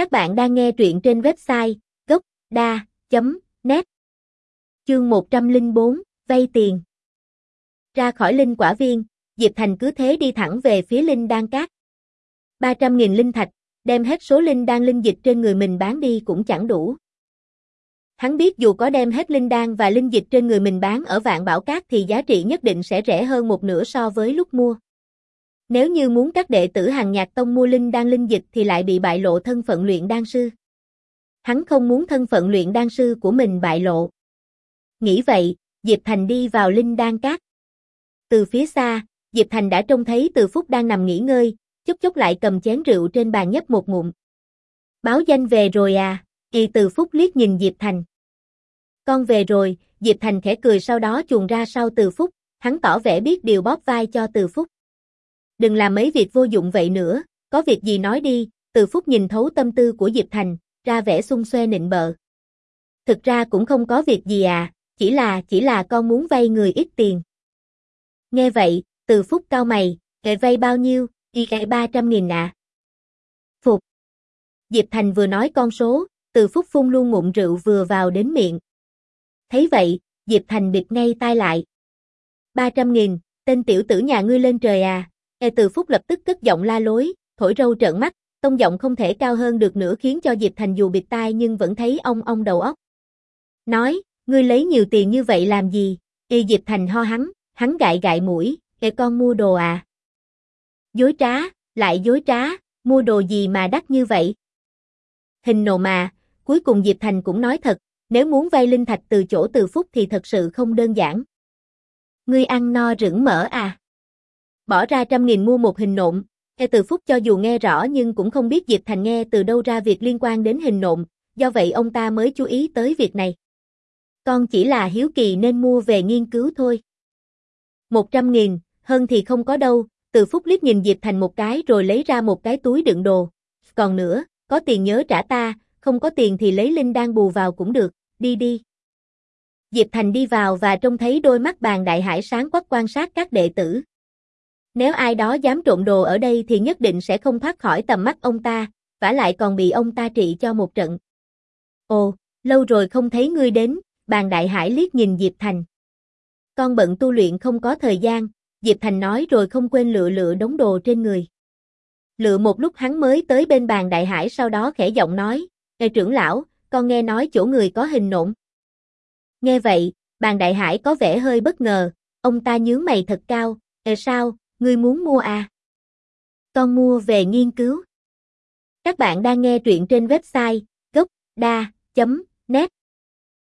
Các bạn đang nghe truyện trên website gốc.da.net Chương 104, vay tiền Ra khỏi linh quả viên, Diệp Thành cứ thế đi thẳng về phía linh đan cát. 300.000 linh thạch, đem hết số linh đan linh dịch trên người mình bán đi cũng chẳng đủ. Hắn biết dù có đem hết linh đan và linh dịch trên người mình bán ở vạn bảo cát thì giá trị nhất định sẽ rẻ hơn một nửa so với lúc mua. Nếu như muốn các đệ tử hàng nhạc tông mua linh đan linh dịch thì lại bị bại lộ thân phận luyện đan sư. Hắn không muốn thân phận luyện đan sư của mình bại lộ. Nghĩ vậy, Diệp Thành đi vào linh đan cát. Từ phía xa, Diệp Thành đã trông thấy Từ Phúc đang nằm nghỉ ngơi, chút chút lại cầm chén rượu trên bàn nhấp một ngụm. Báo danh về rồi à? Y Từ Phúc liếc nhìn Diệp Thành. Con về rồi, Diệp Thành khẽ cười sau đó chuồn ra sau Từ Phúc, hắn tỏ vẻ biết điều bóp vai cho Từ Phúc. Đừng làm mấy việc vô dụng vậy nữa, có việc gì nói đi, Từ Phúc nhìn thấu tâm tư của Diệp Thành, ra vẻ xung xoe nịnh bợ. Thực ra cũng không có việc gì à, chỉ là, chỉ là con muốn vay người ít tiền. Nghe vậy, Từ Phúc cao mày, kệ vay bao nhiêu, y kệ 300 nghìn ạ. À. Phục. Diệp Thành vừa nói con số, Từ Phúc phun luôn ngụm rượu vừa vào đến miệng. Thấy vậy, Diệp Thành bịt ngay tai lại. 300 nghìn, tên tiểu tử nhà ngươi lên trời à, E từ phúc lập tức cất giọng la lối, thổi râu trợn mắt, tông giọng không thể cao hơn được nữa khiến cho Diệp Thành dù bịt tai nhưng vẫn thấy ông ông đầu óc. Nói, ngươi lấy nhiều tiền như vậy làm gì? Y Diệp Thành ho hắn, hắn gại gại mũi, e con mua đồ à? Dối trá, lại dối trá, mua đồ gì mà đắt như vậy? Hình nộ mà, cuối cùng Diệp Thành cũng nói thật, nếu muốn vay linh thạch từ chỗ từ phúc thì thật sự không đơn giản. Ngươi ăn no rửng mỡ à? Bỏ ra trăm nghìn mua một hình nộm, E từ phúc cho dù nghe rõ nhưng cũng không biết Diệp Thành nghe từ đâu ra việc liên quan đến hình nộm, do vậy ông ta mới chú ý tới việc này. Con chỉ là hiếu kỳ nên mua về nghiên cứu thôi. Một trăm nghìn, hơn thì không có đâu, từ phúc liếc nhìn Diệp Thành một cái rồi lấy ra một cái túi đựng đồ. Còn nữa, có tiền nhớ trả ta, không có tiền thì lấy linh đan bù vào cũng được, đi đi. Diệp Thành đi vào và trông thấy đôi mắt bàn đại hải sáng quắc quan sát các đệ tử. Nếu ai đó dám trộm đồ ở đây thì nhất định sẽ không thoát khỏi tầm mắt ông ta, vả lại còn bị ông ta trị cho một trận. Ồ, lâu rồi không thấy ngươi đến, bàn đại hải liếc nhìn Diệp Thành. Con bận tu luyện không có thời gian, Diệp Thành nói rồi không quên lựa lựa đống đồ trên người. Lựa một lúc hắn mới tới bên bàn đại hải sau đó khẽ giọng nói, Ê trưởng lão, con nghe nói chỗ người có hình nộm. Nghe vậy, bàn đại hải có vẻ hơi bất ngờ, ông ta nhướng mày thật cao, Ê sao, Ngươi muốn mua à? Con mua về nghiên cứu. Các bạn đang nghe truyện trên website gocda.net